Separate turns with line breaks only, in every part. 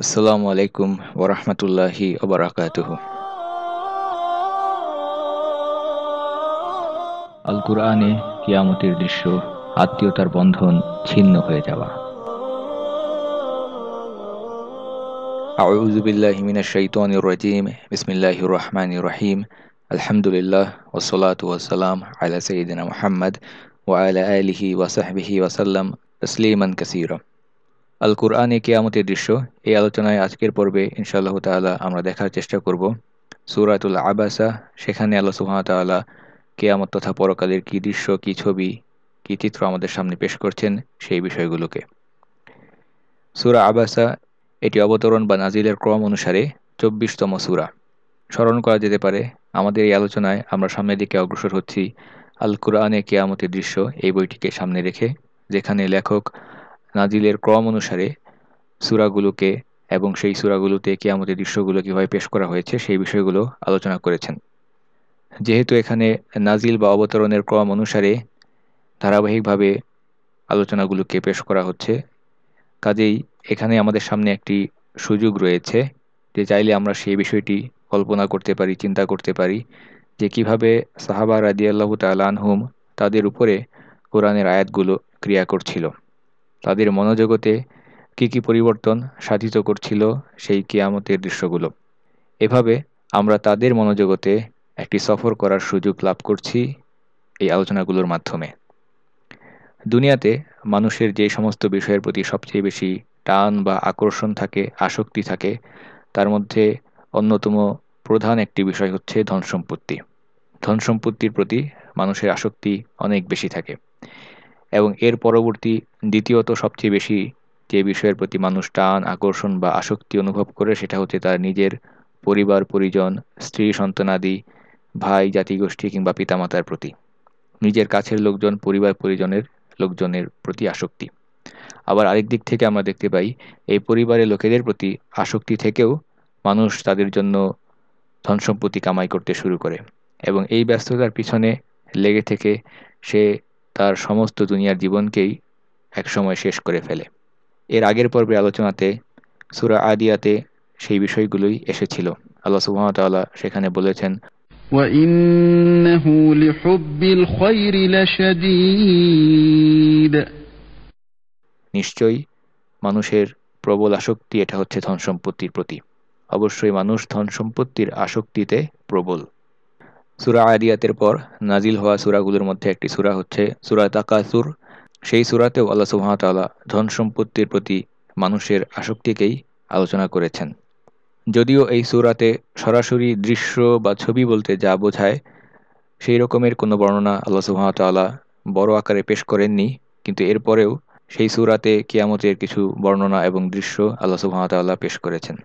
আসসালামু আলাইকুম ওরহমতুল্লাহি ওবরাকাতুহ আল কুরআনে কিয়ামতের দৃশ্য আত্মীয়তার বন্ধন ছিন্ন হয়ে যাওয়া أعوذ بالله من الشيطان الرجيم بسم الله الرحمن الرحيم الحمد لله والصلاة والسلام على سيدنا محمد وعلى آله وصحبه وسلم تسليما كثيرا আল কুরআনে কেয়ামতের দৃশ্য। এই আলোচনায় আজকের পর্বে ইনশাআল্লাহ তাআলা আমরা দেখার চেষ্টা করব। সুরাতুল আবাসা, সেখানে আল্লাহ সুহামতাল্লাহ কেয়ামত তথা পরকালের কি দৃশ্য, কি ছবি, কি চিত্র আমাদের সামনে পেশ করছেন সেই বিষয়গুলোকে। সুরা আবাসা এটি অবতরণ বা নাজিলের ক্রম অনুসারে চব্বিশতম সুরা। স্মরণ করা যেতে পারে, আমাদের এই আলোচনায় আমরা সামনের দিকে অগ্রসর হচ্ছি আল কুরআনে কেয়ামতের দৃশ্য এই বইটিকে সামনে রেখে, যেখানে লেখক নাজিলের ক্রম অনুসারে সুরাগুলোকে এবং সেই সুরাগুলোতে কেয়ামতের দৃশ্যগুলো কীভাবে পেশ করা হয়েছে সেই বিষয়গুলো আলোচনা করেছেন। যেহেতু এখানে নাজিল বা অবতরণের ক্রম অনুসারে ধারাবাহিকভাবে আলোচনাগুলোকে পেশ করা হচ্ছে, কাজেই এখানে আমাদের সামনে একটি সুযোগ রয়েছে যে চাইলে আমরা সেই বিষয়টি কল্পনা করতে পারি, চিন্তা করতে পারি যে কীভাবে সাহাবা রাদিয়াল্লাহ তালানহুম তাদের উপরে কোরআনের আয়াতগুলো ক্রিয়া করছিল। তাদের মনোজগতে কি কি পরিবর্তন সাধিত করছিল সেই কিয়ামতের দৃশ্যগুলো। এভাবে আমরা তাদের মনোজগতে একটি সফর করার সুযোগ লাভ করছি এই আলোচনাগুলোর মাধ্যমে। দুনিয়াতে মানুষের যে সমস্ত বিষয়ের প্রতি সবচেয়ে বেশি টান বা আকর্ষণ থাকে, আসক্তি থাকে, তার মধ্যে অন্যতম প্রধান একটি বিষয় হচ্ছে ধন সম্পত্তি ধন সম্পত্তির প্রতি মানুষের আসক্তি অনেক বেশি থাকে। এবং এর পরবর্তী দ্বিতীয়ত সবচেয়ে বেশি যে বিষয়ের প্রতি মানুষ টান, আকর্ষণ বা আসক্তি অনুভব করে সেটা হচ্ছে তার নিজের পরিবার, পরিজন, স্ত্রী সন্তানাদি ভাই, জাতিগোষ্ঠী কিংবা পিতামাতার প্রতি। নিজের কাছের লোকজন, পরিবার, পরিজনের লোকজনের প্রতি আসক্তি। আবার আরেক দিক থেকে আমরা দেখতে পাই, এই পরিবারের লোকেদের প্রতি আসক্তি থেকেও মানুষ তাদের জন্য ধন সম্পত্তি কামাই করতে শুরু করে এবং এই ব্যস্ততার পিছনে লেগে থেকে সে তার সমস্ত দুনিয়ার জীবনকেই একসময় শেষ করে ফেলে। এর আগের পর্বে আলোচনাতে সুরা আদিয়াতে সেই বিষয়গুলোই এসেছিল। আল্লাহ সুহামতাল্লাহ সেখানে বলেছেন নিশ্চয়ই মানুষের প্রবল আসক্তি এটা হচ্ছে ধন সম্পত্তির প্রতি। অবশ্যই মানুষ ধন সম্পত্তির আসক্তিতে প্রবল। সুরা আদিয়াতের পর নাজিল হওয়া সুরাগুলোর মধ্যে একটি সুরা হচ্ছে সুরা তাকাসুর। সেই সুরাতেও আল্লাহ সুহামতাল্লাহ ধন সম্পত্তির প্রতি মানুষের আসক্তিকেই আলোচনা করেছেন। যদিও এই সুরাতে সরাসরি দৃশ্য বা ছবি বলতে যা বোঝায়, সেই রকমের কোনো বর্ণনা আল্লাহ সুহামতাল্লাহ বড় আকারে পেশ করেননি, কিন্তু এরপরেও সেই সুরাতে কিয়ামতের কিছু বর্ণনা এবং দৃশ্য আল্লাহ সুহামতাল্লাহ পেশ করেছেন।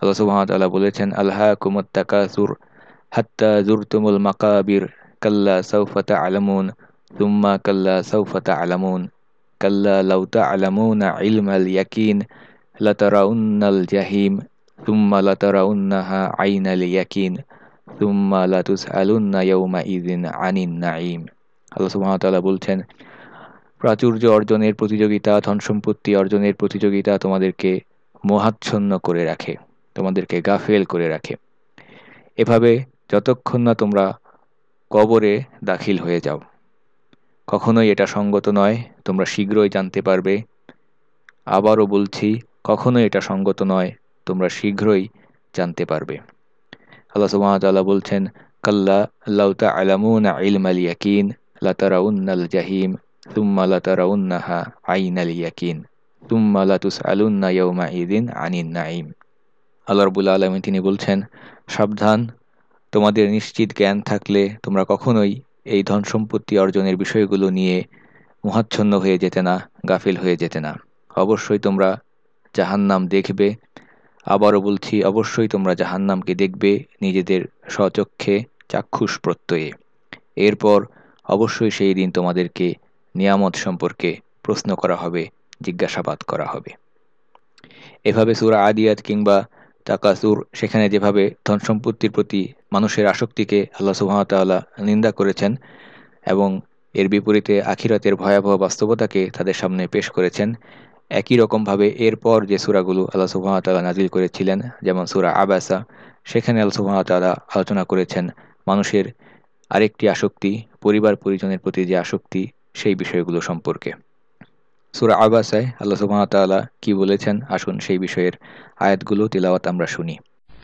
আল্লাহ সুহামতাল্লাহ বলেছেন আল্লাহ কুমত তাকাসুর হাত্তা জুরতুমুল মাকাবির কাল্লা সৌফতা আলমুন তুম্মা কাল্লা সৌফতা আলামুন কাল্লা লাউতা আলামুনা ইলমাল ইয়াকিন লতারাউন্নাল জাহিম তুম্মা লতারাউন্নাহা আইনাল ইয়াকিন তুম্মা লাতুস আলুন্না ইয়ৌমা ইদিন আনিন নাইম আল্লাহ সুবহানাহু বলছেন, প্রাচুর্য অর্জনের প্রতিযোগিতা, ধন সম্পত্তি অর্জনের প্রতিযোগিতা তোমাদেরকে মোহাচ্ছন্ন করে রাখে, তোমাদেরকে গাফেল করে রাখে। এভাবে যতক্ষণ না তোমরা কবরে দাখিল হয়ে যাও। কখনোই এটা সঙ্গত নয়, তোমরা শীঘ্রই জানতে পারবে। আবারও বলছি, কখনোই এটা সঙ্গত নয়, তোমরা শীঘ্রই জানতে পারবে। আল্লাহ সুবাহতাল্লাহ বলছেন, কাল্লা লাউতা আলামুন ইলমাল ইয়াকিন লাতারাউন্নাল জাহিম তুম্মা লাতারাউন্নাহা আইন আল ইয়াকিন তুম্মা লাতুস আলুন্না ইয়ৌমা ইদিন আনিন নাইম আল্লাহ রবুল্লা আলমী তিনি বলছেন, সাবধান তোমাদের নিশ্চিত জ্ঞান থাকলে তোমরা কখনোই এই ধন সম্পত্তি অর্জনের বিষয়গুলো নিয়ে মহাচ্ছন্ন হয়ে যেতে না, গাফিল হয়ে যেতে না। অবশ্যই তোমরা জাহান্নাম দেখবে। আবারও বলছি, অবশ্যই তোমরা জাহান্নামকে দেখবে নিজেদের স্বচক্ষে চাক্ষুষ প্রত্যয়ে। এরপর অবশ্যই সেই দিন তোমাদেরকে নিয়ামত সম্পর্কে প্রশ্ন করা হবে, জিজ্ঞাসাবাদ করা হবে। এভাবে সুরা আদিয়াত কিংবা তাকাসুর, সেখানে যেভাবে ধন সম্পত্তির প্রতি মানুষের আসক্তিকে আল্লাহ সুহামতাল্লাহ নিন্দা করেছেন এবং এর বিপরীতে আখিরাতের ভয়াবহ বাস্তবতাকে তাদের সামনে পেশ করেছেন। একই রকমভাবে এরপর যে সুরাগুলো আল্লাহ সুহামতাল্লাহ নাজিল করেছিলেন, যেমন সুরা আবাসা, সেখানে আল্লাহ সুহামতাল্লাহ আলোচনা করেছেন মানুষের আরেকটি আসক্তি, পরিবার পরিজনের প্রতি যে আসক্তি, সেই বিষয়গুলো সম্পর্কে। সুরা আবাসায় আল্লাহ সুহামতাল্লাহ কি বলেছেন? আসুন সেই বিষয়ের আয়াতগুলো, তিলাওয়াত আমরা শুনি।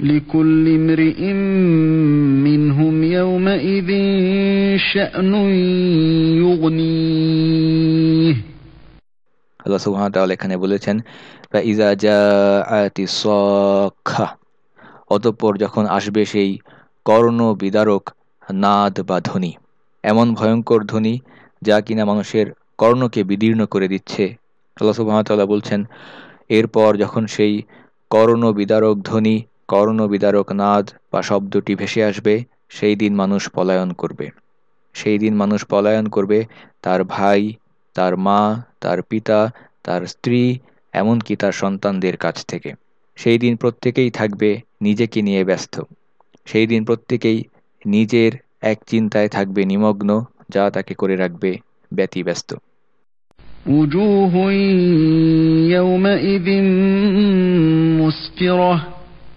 لكل امرئ منهم يومئذ شأن يغنيه
আল্লাহ সুবহানাহু ওয়া তাআলা এখানে বলেছেন ফাইজা জাআতি সাখা অতঃপর যখন আসবে সেই কর্ণ বিদারক নাদ বা ধ্বনি এমন ভয়ঙ্কর ধ্বনি যা কিনা মানুষের কর্ণকে বিদীর্ণ করে দিচ্ছে আল্লাহ সুবাহতাল্লাহ বলছেন এরপর যখন সেই কর্ণ বিদারক ধ্বনি কর্ণ বিদারক নাদ বা শব্দটি ভেসে আসবে সেই দিন মানুষ পলায়ন করবে সেই দিন মানুষ পলায়ন করবে তার ভাই তার মা তার পিতা তার স্ত্রী এমনকি তার সন্তানদের কাছ থেকে সেই দিন প্রত্যেকেই থাকবে নিজেকে নিয়ে ব্যস্ত সেই দিন প্রত্যেকেই নিজের এক চিন্তায় থাকবে নিমগ্ন যা তাকে করে রাখবে ব্যতিব্যস্ত
وجوه يومئذ مسفرة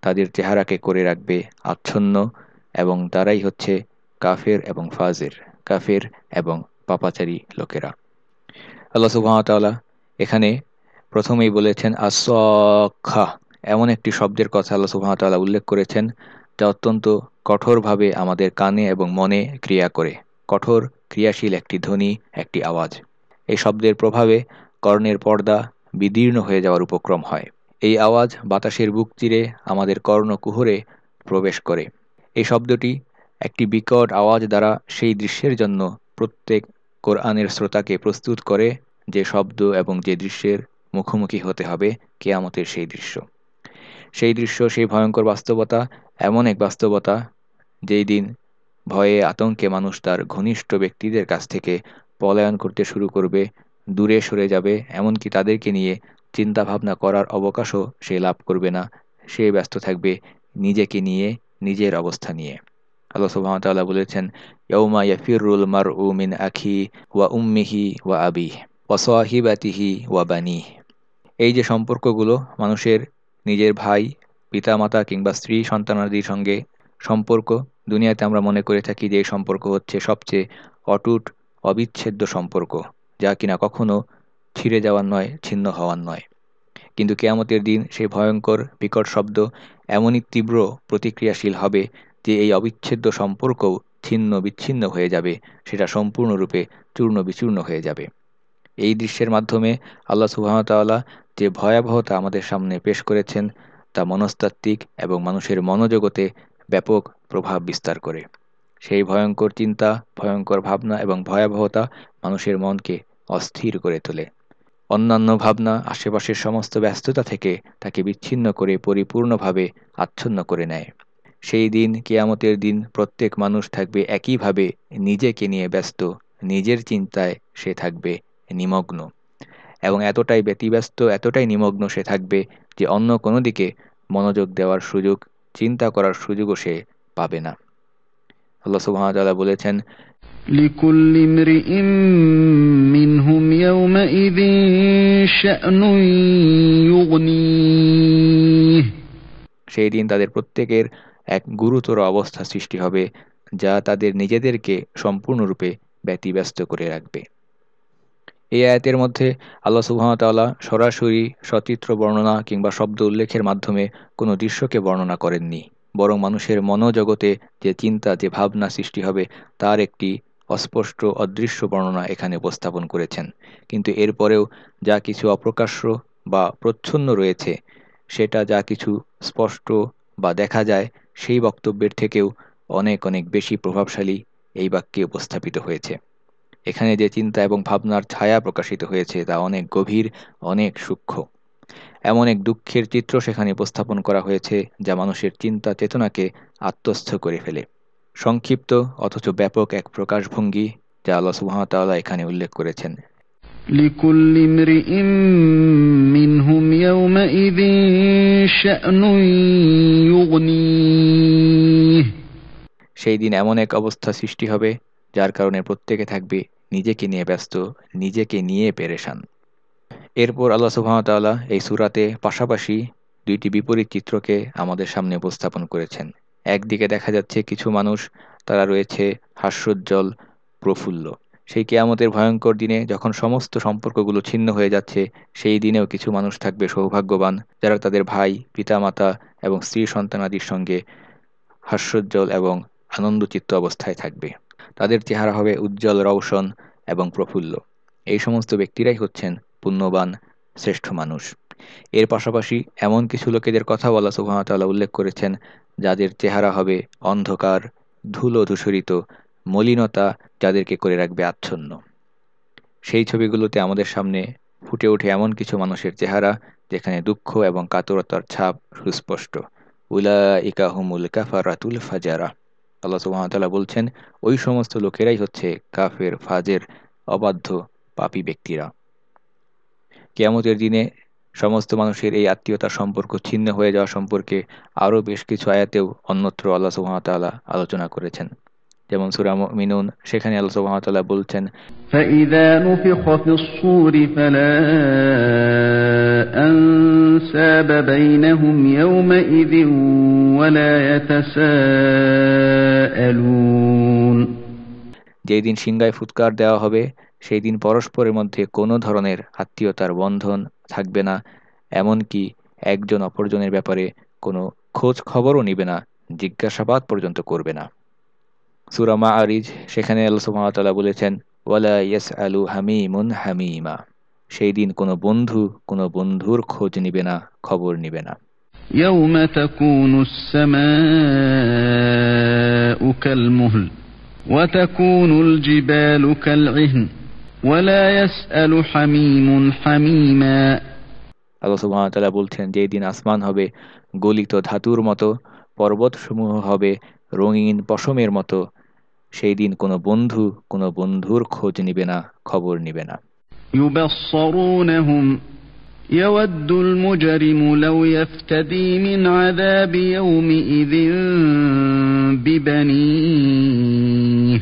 তাদের চেহারাকে করে রাখবে আচ্ছন্ন এবং তারাই হচ্ছে কাফের এবং ফাজের, কাফের এবং পাপাচারী লোকেরা। আল্লাহ সুবাহতাল্লাহ এখানে প্রথমেই বলেছেন আসখা এমন একটি শব্দের কথা আল্লাহ সুবাহতাল্লাহ উল্লেখ করেছেন, যা অত্যন্ত কঠোরভাবে আমাদের কানে এবং মনে ক্রিয়া করে। কঠোর, ক্রিয়াশীল একটি ধ্বনি, একটি আওয়াজ। এই শব্দের প্রভাবে কর্ণের পর্দা বিদীর্ণ হয়ে যাওয়ার উপক্রম হয়। এই আওয়াজ বাতাসের বুক চিরে আমাদের কর্ণকুহরে প্রবেশ করে। এই শব্দটি একটি বিকট আওয়াজ দ্বারা সেই দৃশ্যের জন্য প্রত্যেক কোরআনের শ্রোতাকে প্রস্তুত করে যে শব্দ এবং যে দৃশ্যের মুখোমুখি হতে হবে কেয়ামতের সেই দৃশ্য। সেই দৃশ্য, সেই ভয়ঙ্কর বাস্তবতা, এমন এক বাস্তবতা যেই দিন ভয়ে আতঙ্কে মানুষ তার ঘনিষ্ঠ ব্যক্তিদের কাছ থেকে পলায়ন করতে শুরু করবে, দূরে সরে যাবে, এমনকি তাদেরকে নিয়ে চিন্তা ভাবনা করার অবকাশও সে লাভ করবে না। সে ব্যস্ত থাকবে নিজেকে নিয়ে, নিজের অবস্থা নিয়ে। আল্লাহ সুবাহতাল্লাহ বলেছেন ইয়ৌমা ইয়াফিরুল মার মিন আখি ওয়া উম্মিহি ওয়া আবি ওয়া সোয়াহিবাতিহি ওয়া বানি। এই যে সম্পর্কগুলো মানুষের নিজের ভাই, পিতামাতা কিংবা স্ত্রী, সন্তানাদির সঙ্গে সম্পর্ক, দুনিয়াতে আমরা মনে করে থাকি যে এই সম্পর্ক হচ্ছে সবচেয়ে অটুট, অবিচ্ছেদ্য সম্পর্ক, যা কিনা কখনো ছিঁড়ে যাওয়ার নয়, ছিন্ন হওয়ার নয়। কিন্তু কেয়ামতের দিন সেই ভয়ঙ্কর, বিকট শব্দ এমনই তীব্র প্রতিক্রিয়াশীল হবে যে এই অবিচ্ছেদ্য সম্পর্কও ছিন্ন বিচ্ছিন্ন হয়ে যাবে, সেটা সম্পূর্ণরূপে চূর্ণ বিচূর্ণ হয়ে যাবে। এই দৃশ্যের মাধ্যমে আল্লাহ সুহামতাল্লাহ যে ভয়াবহতা আমাদের সামনে পেশ করেছেন, তা মনস্তাত্ত্বিক এবং মানুষের মনোজগতে ব্যাপক প্রভাব বিস্তার করে। সেই ভয়ঙ্কর চিন্তা, ভয়ঙ্কর ভাবনা এবং ভয়াবহতা মানুষের মনকে অস্থির করে তোলে। অন্যান্য ভাবনা আশেপাশের সমস্ত ব্যস্ততা থেকে তাকে বিচ্ছিন্ন করে পরিপূর্ণভাবে আচ্ছন্ন করে নেয়। সেই দিন, কেয়ামতের দিন প্রত্যেক মানুষ থাকবে একইভাবে নিজেকে নিয়ে ব্যস্ত, নিজের চিন্তায় সে থাকবে নিমগ্ন। এবং এতটাই ব্যতিব্যস্ত, এতটাই নিমগ্ন সে থাকবে যে অন্য কোনো দিকে মনোযোগ দেওয়ার সুযোগ, চিন্তা করার সুযোগও সে পাবে না। আল্লাহ সুবহানাহু বলেছেন
لكل امرئ منهم يومئذ شأن يغنيه
সেই দিন তাদের প্রত্যেকের এক গুরুতর অবস্থা সৃষ্টি হবে যা তাদের নিজেদেরকে সম্পূর্ণরূপে ব্যতিব্যস্ত করে রাখবে এই আয়াতের মধ্যে আল্লাহ সুবাহতাল্লাহ সরাসরি সচিত্র বর্ণনা কিংবা শব্দ উল্লেখের মাধ্যমে কোনো দৃশ্যকে বর্ণনা করেননি বরং মানুষের মনোজগতে যে চিন্তা যে ভাবনা সৃষ্টি হবে তার একটি অস্পষ্ট, অদৃশ্য বর্ণনা এখানে উপস্থাপন করেছেন। কিন্তু এরপরেও যা কিছু অপ্রকাশ্য বা প্রচ্ছন্ন রয়েছে, সেটা যা কিছু স্পষ্ট বা দেখা যায়, সেই বক্তব্যের থেকেও অনেক অনেক বেশি প্রভাবশালী এই বাক্যে উপস্থাপিত হয়েছে। এখানে যে চিন্তা এবং ভাবনার ছায়া প্রকাশিত হয়েছে, তা অনেক গভীর, অনেক সূক্ষ্ম। এমন এক দুঃখের চিত্র সেখানে উপস্থাপন করা হয়েছে, যা মানুষের চিন্তা চেতনাকে আত্মস্থ করে ফেলে। সংক্ষিপ্ত অথচ ব্যাপক এক প্রকাশভঙ্গি যা আল্লাহ সুহামতাল্লাহ এখানে উল্লেখ করেছেন
لكل امرئ منهم يومئذ شأن يغنيه
সেই দিন এমন এক অবস্থা সৃষ্টি হবে যার কারণে প্রত্যেকে থাকবে নিজেকে নিয়ে ব্যস্ত নিজেকে নিয়ে পেরেশান এরপর আল্লাহ সুহামতাল্লাহ এই সুরাতে পাশাপাশি দুইটি বিপরীত চিত্রকে আমাদের সামনে উপস্থাপন করেছেন একদিকে দেখা যাচ্ছে কিছু মানুষ, তারা রয়েছে হাস্যোজ্জ্বল, প্রফুল্ল। সেই কেয়ামতের ভয়ঙ্কর দিনে যখন সমস্ত সম্পর্কগুলো ছিন্ন হয়ে যাচ্ছে, সেই দিনেও কিছু মানুষ থাকবে সৌভাগ্যবান, যারা তাদের ভাই, পিতামাতা এবং স্ত্রী সন্তানাদির সঙ্গে হাস্যোজ্জ্বল এবং আনন্দচিত্ত অবস্থায় থাকবে। তাদের চেহারা হবে উজ্জ্বল রৌশন এবং প্রফুল্ল। এই সমস্ত ব্যক্তিরাই হচ্ছেন পুণ্যবান, শ্রেষ্ঠ মানুষ। এর পাশাপাশি এমন কিছু লোকেদের কথা বলা সুহামতাল্লাহ উল্লেখ করেছেন, যাদের চেহারা হবে অন্ধকার, ধুলো ধূসরিত, মলিনতা যাদেরকে করে রাখবে আচ্ছন্ন। সেই ছবিগুলোতে আমাদের সামনে ফুটে ওঠে এমন কিছু মানুষের চেহারা, যেখানে দুঃখ এবং কাতরতার ছাপ সুস্পষ্ট। উলা ইকাহুমুল কাফারাতুল ফাজারা। আল্লাহ সুহামতাল্লাহ বলছেন, ওই সমস্ত লোকেরাই হচ্ছে কাফের, ফাজের, অবাধ্য, পাপী ব্যক্তিরা। কেয়ামতের দিনে সমস্ত মানুষের এই আত্মীয়তার সম্পর্ক ছিন্ন হয়ে যাওয়া সম্পর্কে আরও বেশ কিছু আয়াতেও অন্যত্র আল্লাহ সুহামতাল্লাহ আলোচনা করেছেন যেমন সুরা মিনুন সেখানে আল্লাহ সুহামতাল্লাহ বলছেন
فإذا نفخ في الصور فلا أنساب بينهم يومئذ ولا يتساءلون
যেই দিন সিংগায় ফুৎকার দেওয়া হবে সেই দিন পরস্পরের মধ্যে কোনো ধরনের আত্মীয়তার বন্ধন থাকবে না এমনকি একজন অপরজনের ব্যাপারে কোনো খোঁজ খবরও নিবে না জিজ্ঞাসাবাদ পর্যন্ত করবে না সুরামা আরিজ সেখানে আল্লাহ বলেছেন ওয়ালা ইয়াস আলু হামিমুন হামিমা সেই দিন কোনো বন্ধু কোনো বন্ধুর খোঁজ নিবে না খবর নিবে না
يوم تكون السماء كالمهل وتكون الجبال كالعهن ولا يسأل حميم حميما
আল্লাহ সুবহানাহু বলছেন যে দিন আসমান হবে গলিত ধাতুর মতো পর্বতসমূহ হবে রঙিন পশমের মতো সেই দিন কোনো বন্ধু কোনো বন্ধুর খোঁজ নিবে না খবর নিবে না
يبصرونهم يود المجرم لو يفتدي من عذاب يومئذ ببنيه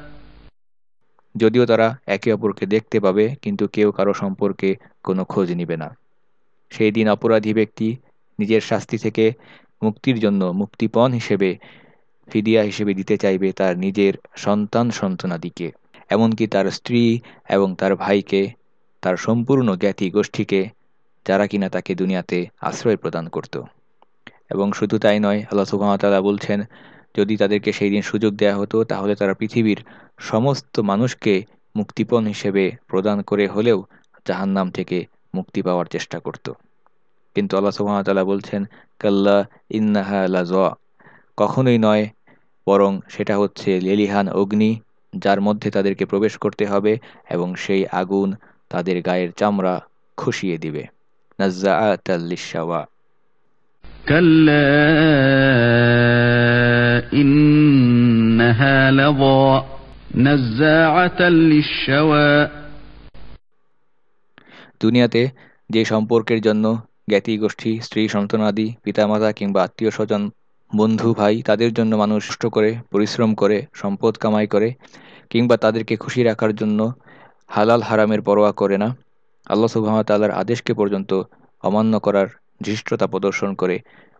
যদিও তারা একে অপরকে দেখতে পাবে, কিন্তু কেউ কারও সম্পর্কে কোনো খোঁজ নিবে না। সেই দিন অপরাধী ব্যক্তি নিজের শাস্তি থেকে মুক্তির জন্য মুক্তিপণ হিসেবে, ফিদিয়া হিসেবে দিতে চাইবে তার নিজের সন্তান সন্তানাদিকে। এমনকি তার স্ত্রী এবং তার ভাইকে, তার সম্পূর্ণ জ্ঞাতি গোষ্ঠীকে, যারা কিনা তাকে দুনিয়াতে আশ্রয় প্রদান করত। এবং শুধু তাই নয়, আল্লাহ সুহামতাল্লাহ বলছেন যদি তাদেরকে সেই দিন সুযোগ দেয়া হতো তাহলে তারা পৃথিবীর সমস্ত মানুষকে মুক্তিপণ হিসেবে প্রদান করে হলেও জাহান্নাম থেকে মুক্তি পাওয়ার চেষ্টা করত কিন্তু আল্লাহ সুহামতাল্লাহ বলছেন কাল্লা ইন্নাহা লাজা কখনোই নয় বরং সেটা হচ্ছে লেলিহান অগ্নি যার মধ্যে তাদেরকে প্রবেশ করতে হবে এবং সেই আগুন তাদের গায়ের চামড়া খুশিয়ে দিবে নাজ্জা
كلا إنها لظى نزاعة للشوى
দুনিয়াতে যে সম্পর্কের জন্য জ্ঞাতি গোষ্ঠী স্ত্রী সন্তানাদি পিতামাতা কিংবা আত্মীয় স্বজন বন্ধু ভাই তাদের জন্য মানুষ কষ্ট করে পরিশ্রম করে সম্পদ কামাই করে কিংবা তাদেরকে খুশি রাখার জন্য হালাল হারামের পরোয়া করে না আল্লাহ সুবাহতাল্লার আদেশকে পর্যন্ত অমান্য করার ধৃষ্টতা প্রদর্শন করে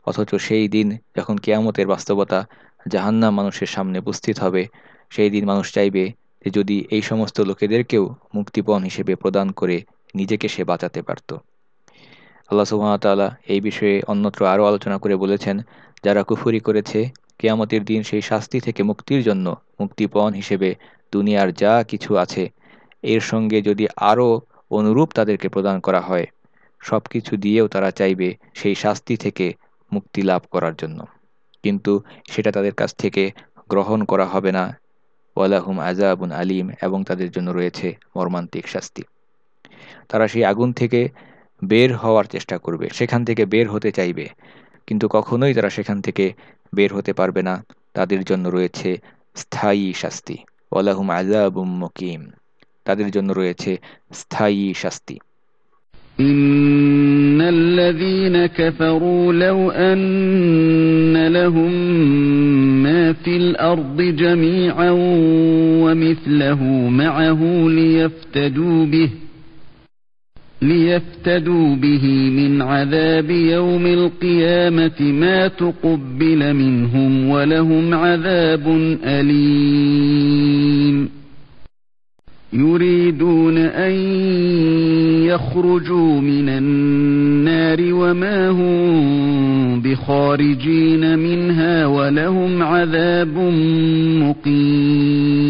অথচ সেই দিন যখন কেয়ামতের বাস্তবতা জাহান্নাম মানুষের সামনে উপস্থিত হবে। সেই দিন মানুষ চাইবে যে যদি এই সমস্ত লোকেদেরকেও মুক্তিপণ হিসেবে প্রদান করে নিজেকে সে বাঁচাতে পারত। আল্লাহ সুহামতাল্লাহ এই বিষয়ে অন্যত্র আরও আলোচনা করে বলেছেন, যারা কুফুরি করেছে, কেয়ামতের দিন সেই শাস্তি থেকে মুক্তির জন্য মুক্তিপণ হিসেবে দুনিয়ার যা কিছু আছে, এর সঙ্গে যদি আরও অনুরূপ তাদেরকে প্রদান করা হয় সব কিছু দিয়েও তারা চাইবে সেই শাস্তি থেকে মুক্তি লাভ করার জন্য। কিন্তু সেটা তাদের কাছ থেকে গ্রহণ করা হবে না। ওয়ালাহুম আজাবুন আলিম এবং তাদের জন্য রয়েছে মর্মান্তিক শাস্তি। তারা সেই আগুন থেকে বের হওয়ার চেষ্টা করবে, সেখান থেকে বের হতে চাইবে। কিন্তু কখনোই তারা সেখান থেকে বের হতে পারবে না। তাদের জন্য রয়েছে স্থায়ী শাস্তি। ওয়ালাহুম আজাবুম মকিম। তাদের জন্য রয়েছে স্থায়ী শাস্তি।
إن الذين كفروا لو أن لهم ما في الأرض جميعا ومثله معه ليفتدوا به ليفتدوا به من عذاب يوم القيامة ما تقبل منهم ولهم عذاب أليم يريدون أن يخرجوا من النار وما هم بخارجين منها ولهم عذاب مقيم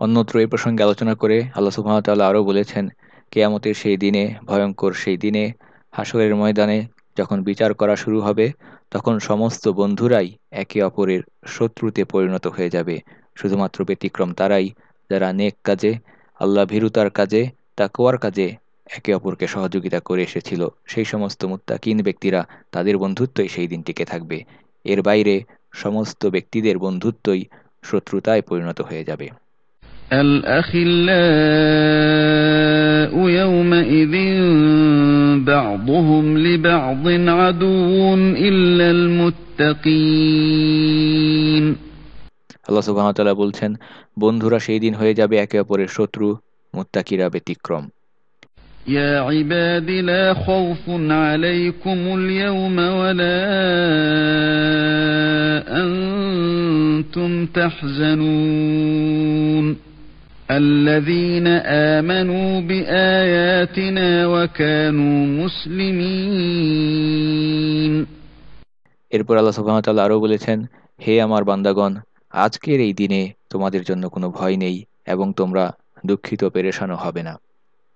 অন্যত্র এই প্রসঙ্গে আলোচনা করে আল্লাহ সুহামতাল্লাহ আরও বলেছেন কেয়ামতের সেই দিনে ভয়ঙ্কর সেই দিনে হাসরের ময়দানে যখন বিচার করা শুরু হবে তখন সমস্ত বন্ধুরাই একে অপরের শত্রুতে পরিণত হয়ে যাবে। শুধুমাত্র ব্যতিক্রম তারাই, যারা নেক কাজে, আল্লাহ ভীরুতার কাজে তাকোয়ার কাজে একে অপরকে সহযোগিতা করে এসেছিল। সেই সমস্ত মুত্তাকিন ব্যক্তিরা তাদের বন্ধুত্বই সেই দিন টিকে থাকবে। এর বাইরে সমস্ত ব্যক্তিদের বন্ধুত্বই শত্রুতায় পরিণত হয়ে যাবে।
الأخلاء يومئذ بعضهم لبعض عدو إلا المتقين
আল্লাহ সুবহানাহু বলছেন বন্ধুরা সেই দিন হয়ে যাবে একে অপরের শত্রু মুত্তাকিরা ব্যতিক্রম
يا عباد لا خوف عليكم اليوم ولا أنتم تحزنون الذين آمنوا بآياتنا وكانوا مسلمين
এরপর আল্লাহ সুবহানাহু আরও বলেছেন হে আমার বান্দাগণ আজকের এই দিনে তোমাদের জন্য কোনো ভয় নেই এবং তোমরা দুঃখিত পেরেশানো হবে না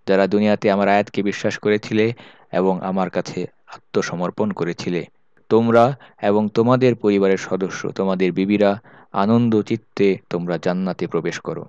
যারা দুনিয়াতে আমার আয়াতকে বিশ্বাস করেছিলে এবং আমার কাছে আত্মসমর্পণ করেছিলে তোমরা এবং তোমাদের পরিবারের সদস্য তোমাদের বিবিরা আনন্দ চিত্তে তোমরা জান্নাতে প্রবেশ করো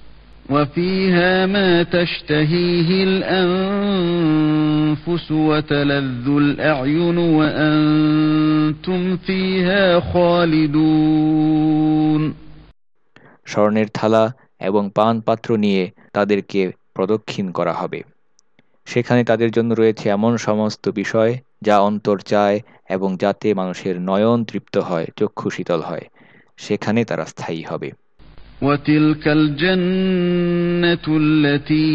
وفيها ما تشتهيه الأنفس وتلذ الأعين وأنتم فيها خالدون
স্বর্ণের থালা এবং পান পাত্র নিয়ে তাদেরকে প্রদক্ষিণ করা হবে সেখানে তাদের জন্য রয়েছে এমন সমস্ত বিষয় যা অন্তর চায় এবং যাতে মানুষের নয়ন তৃপ্ত হয় চক্ষু শীতল হয় সেখানে তারা স্থায়ী হবে
وتلك الجنة التي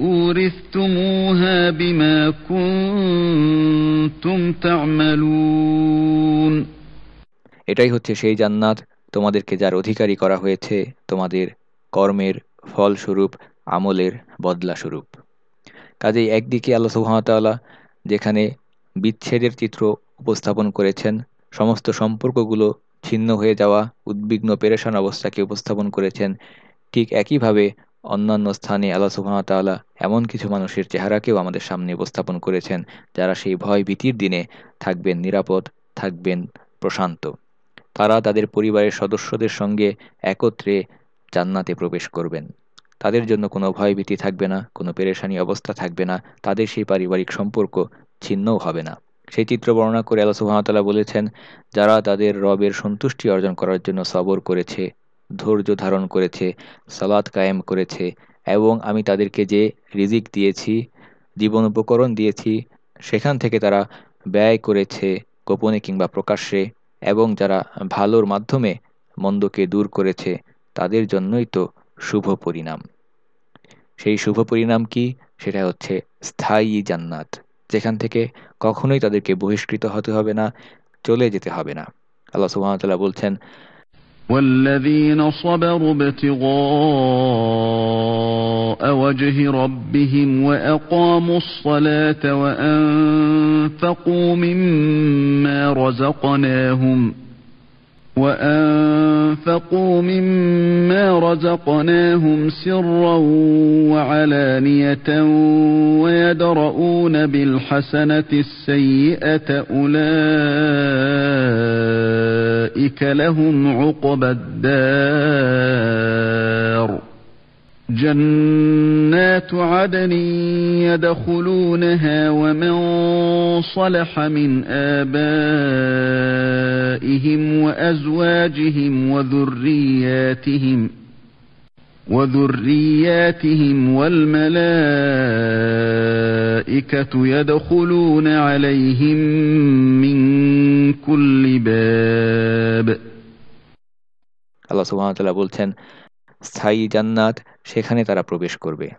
أورثتموها بما كنتم تعملون
এটাই হচ্ছে সেই জান্নাত তোমাদেরকে যার অধিকারী করা হয়েছে তোমাদের কর্মের ফলস্বরূপ আমলের বদলাস্বরূপ কাজেই একদিকে আল্লাহ সুহামতাল্লাহ যেখানে বিচ্ছেদের চিত্র উপস্থাপন করেছেন সমস্ত সম্পর্কগুলো ছিন্ন হয়ে যাওয়া, উদ্বিগ্ন, পেরেশান অবস্থাকে উপস্থাপন করেছেন ঠিক একইভাবে অন্যান্য স্থানে আল্লাহ সুহামতাল্লাহ এমন কিছু মানুষের চেহারাকেও আমাদের সামনে উপস্থাপন করেছেন যারা সেই ভয় ভীতির দিনে থাকবেন নিরাপদ, থাকবেন প্রশান্ত। তারা তাদের পরিবারের সদস্যদের সঙ্গে একত্রে জান্নাতে প্রবেশ করবেন। তাদের জন্য কোনো ভয়ভীতি থাকবে না, কোনো পেরেশানি অবস্থা থাকবে না, তাদের সেই পারিবারিক সম্পর্ক ছিন্নও হবে না। সেই চিত্র বর্ণনা করে আল্লাহ সুহামতাল্লাহ বলেছেন, যারা তাদের রবের সন্তুষ্টি অর্জন করার জন্য সবর করেছে, ধৈর্য ধারণ করেছে সালাদ কায়েম করেছে এবং আমি তাদেরকে যে রিজিক দিয়েছি, জীবন উপকরণ দিয়েছি, সেখান থেকে তারা ব্যয় করেছে গোপনে কিংবা প্রকাশ্যে এবং যারা ভালোর মাধ্যমে মন্দকে দূর করেছে, তাদের জন্যই তো শুভ পরিণাম। সেই শুভ পরিণাম কি? সেটা হচ্ছে স্থায়ী জান্নাত। যেখান থেকে কখনোই তাদেরকে বহিষ্কৃত হতে হবে না চলে যেতে হবে না আল্লাহ সুহামতাল্লাহ বলছেন
والذين صبروا ابتغاء وجه ربهم وأقاموا الصلاة وأنفقوا مما رزقناهم وأنفقوا مما رزقناهم سرا وعلانية ويدرؤون بالحسنة السيئة أولئك لهم عقبى الدار جنات عدن يدخلونها ومن صلح من آبائهم وأزواجهم وذرياتهم وذرياتهم والملائكة يدخلون عليهم من كل باب
الله سبحانه وتعالى বলছেন স্থায়ী জান্নাত সেখানে তারা প্রবেশ করবে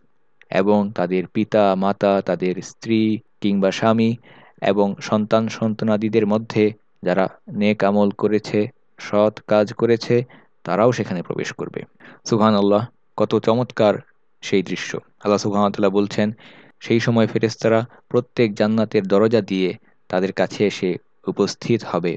এবং তাদের পিতা, মাতা, তাদের স্ত্রী কিংবা স্বামী এবং সন্তান, সন্তানাদিদের মধ্যে যারা নেক আমল করেছে, সৎ কাজ করেছে, তারাও সেখানে প্রবেশ করবে। সুহান আল্লাহ কত চমৎকার সেই দৃশ্য। আল্লাহ সুহান সুহামতাল্লাহ বলছেন, সেই সময় ফেরেস্তারা প্রত্যেক জান্নাতের দরজা দিয়ে তাদের কাছে এসে উপস্থিত হবে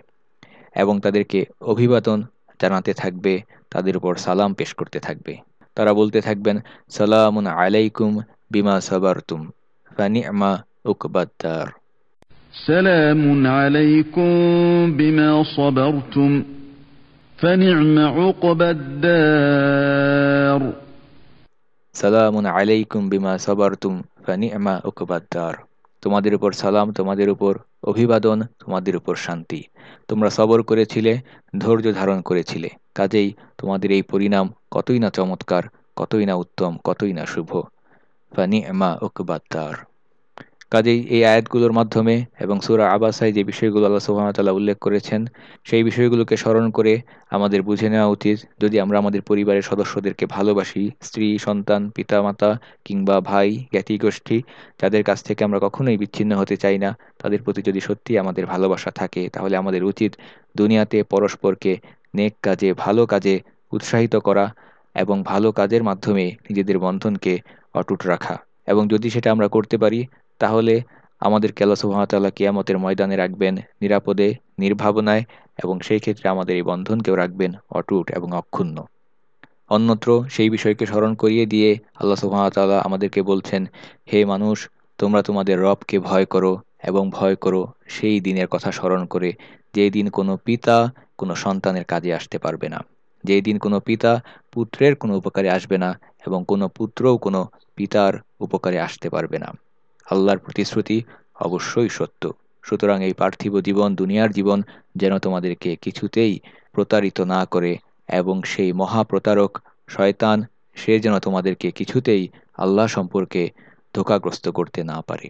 এবং তাদেরকে অভিবাদন জানাতে থাকবে তাদের উপর সালাম পেশ করতে থাকবে। তারা বলতে থাকবেন সালামুন আলাইকুম বিমা সাবারতুম ফানি'মা উকবাদ্দার
সালামুন আলাইকুম বিমা সাবারতুম ফানি'মা উকবাদ্দার
সালামুন আলাইকুম বিমা সাবারতুম ফানি'মা উকবাদ্দার তোমাদের উপর সালাম তোমাদের উপর অভিবাদন তোমাদের উপর শান্তি। তোমরা সবর করেছিলে ধৈর্য ধারণ করেছিলে। কাজেই তোমাদের এই পরিণাম কতই না চমৎকার, কতই না উত্তম, কতই না শুভ। ফানি এমা ওকবাত্তার কাজেই এই আয়াতগুলোর মাধ্যমে এবং সুরা আবাসায় যে বিষয়গুলো আল্লাহ সুহামতাল্লাহ উল্লেখ করেছেন, সেই বিষয়গুলোকে স্মরণ করে আমাদের বুঝে নেওয়া উচিত যদি আমরা আমাদের পরিবারের সদস্যদেরকে ভালোবাসি, স্ত্রী, সন্তান, পিতামাতা কিংবা ভাই, জ্ঞাতি, গোষ্ঠী, যাদের কাছ থেকে আমরা কখনোই বিচ্ছিন্ন হতে চাই না, তাদের প্রতি যদি সত্যি আমাদের ভালোবাসা থাকে, তাহলে আমাদের উচিত দুনিয়াতে পরস্পরকে নেক কাজে, ভালো কাজে উৎসাহিত করা এবং ভালো কাজের মাধ্যমে নিজেদের বন্ধনকে অটুট রাখা। এবং যদি সেটা আমরা করতে পারি তাহলে আমাদের কেলা সুহামতাল্লাহ কিয়ামতের ময়দানে রাখবেন নিরাপদে, নির্ভাবনায় এবং সেই ক্ষেত্রে আমাদের এই বন্ধনকেও রাখবেন অটুট এবং অক্ষুণ্ণ। অন্যত্র সেই বিষয়কে স্মরণ করিয়ে দিয়ে আল্লাহ সুহামতাল্লাহ আমাদেরকে বলছেন, হে মানুষ, তোমরা তোমাদের রবকে ভয় করো এবং ভয় করো সেই দিনের কথা স্মরণ করে যেই দিন কোনো পিতা কোনো সন্তানের কাজে আসতে পারবে না। যেই দিন কোনো পিতা পুত্রের কোনো উপকারে আসবে না এবং কোনো পুত্রও কোনো পিতার উপকারে আসতে পারবে না। আল্লাহর প্রতিশ্রুতি অবশ্যই সত্য। সুতরাং এই পার্থিব জীবন, দুনিয়ার জীবন, যেন তোমাদেরকে কিছুতেই প্রতারিত না করে এবং সেই মহাপ্রতারক শয়তান, সে যেন তোমাদেরকে কিছুতেই আল্লাহ সম্পর্কে ধোকাগ্রস্ত করতে না পারে।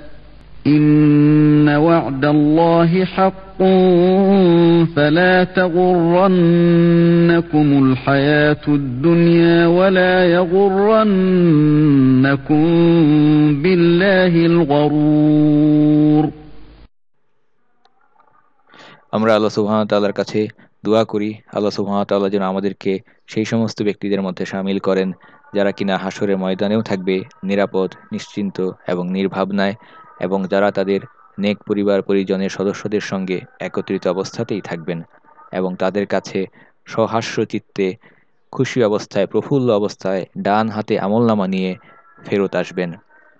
إن وعد الله حق فلا تغرنكم الحياة الدنيا ولا يغرنكم بالله الغرور
আমরা আল্লাহ সুবহানাহু কাছে দোয়া করি আল্লাহ সুবহানাহু যেন আমাদেরকে সেই সমস্ত ব্যক্তিদের মধ্যে সামিল করেন যারা কিনা হাসরের ময়দানেও থাকবে নিরাপদ নিশ্চিন্ত এবং নির্ভাবনায় এবং যারা তাদের নেক পরিবার পরিজনের সদস্যদের সঙ্গে একত্রিত অবস্থাতেই থাকবেন এবং তাদের কাছে সহাস্য চিত্তে খুশি অবস্থায়, প্রফুল্ল অবস্থায় ডান হাতে আমলনামা নিয়ে ফেরত আসবেন,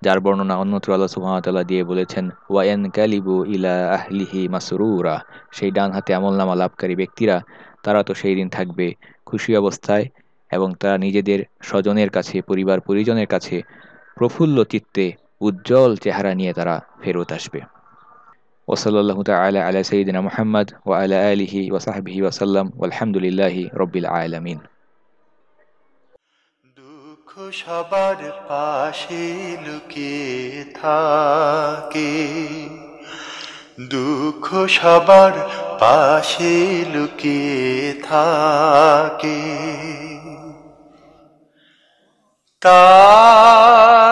যার বর্ণনা অন্যত্র আল্লাহ সুহামতাল্লাহ দিয়ে বলেছেন ওয়ান কালিবু ইলা আহলিহি মাসরুরা সেই ডান হাতে আমলনামা লাভকারী ব্যক্তিরা, তারা তো সেই দিন থাকবে খুশি অবস্থায় এবং তারা নিজেদের স্বজনের কাছে, পরিবার পরিজনের কাছে প্রফুল্ল চিত্তে উজ্জ্বল চেহারা নিয়ে তারা ফেরত আসবে। ওসলাল্লাহ তালা আলা সঈদিনা মোহাম্মদ ও আলা আলিহি ওসাহাবিহি ওসাল্লাম আলহামদুলিল্লাহি রব্বিল আলমিন।
দুঃখ সবার পাশে লুকিয়ে থাকে। দুঃখ সবার পাশে লুকিয়ে থাকে।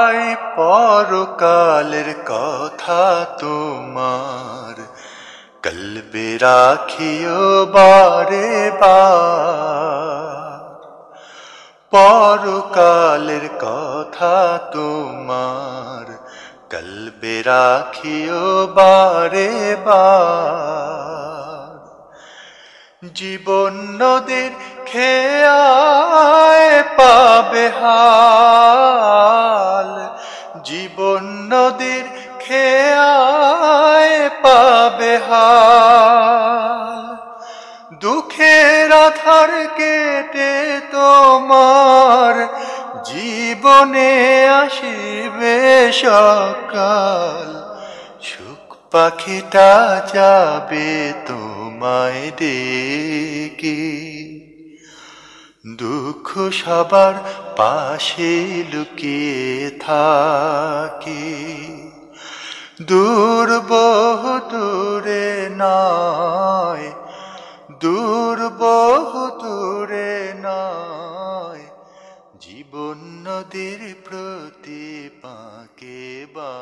তাই পরকালের কথা তোমার। কলবে রাখিও বারে বার। পরকালের কথা তোমার। কলবে রাখিও বারে জীবন নদীর খেয়ায় পাবে হাল জীবনে আসিবে সকাল। সুখ পাখিটা যাবে তোমায় ডেকে। দুঃখ সবার পাশে লুকিয়ে থাকে। দূর বহু দূরে নয় দূর বহু দূরে নয়। জীবন নদীর প্রতি পাকে বা